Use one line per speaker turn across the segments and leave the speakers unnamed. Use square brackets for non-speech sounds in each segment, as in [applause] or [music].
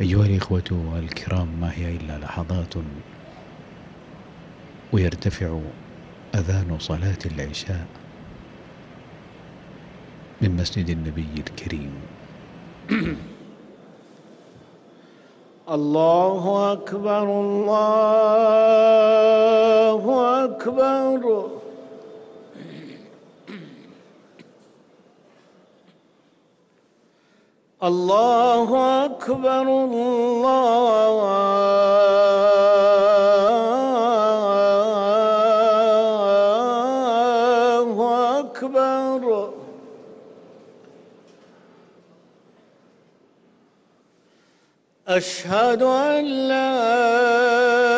أيها الإخوة الكرام ما هي إلا لحظات ويرتفع أذان صلاة العشاء من مسجد النبي الكريم. [clears throat]
الله أكبر الله أكبر. الله أكبر الله أكبر أشهد أن لا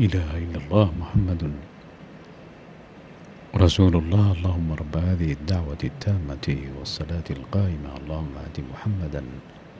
إله إلا الله محمد رسول الله. اللهم رب هذه الدعوة التامة والصلاة القائمة. اللهم آت محمدا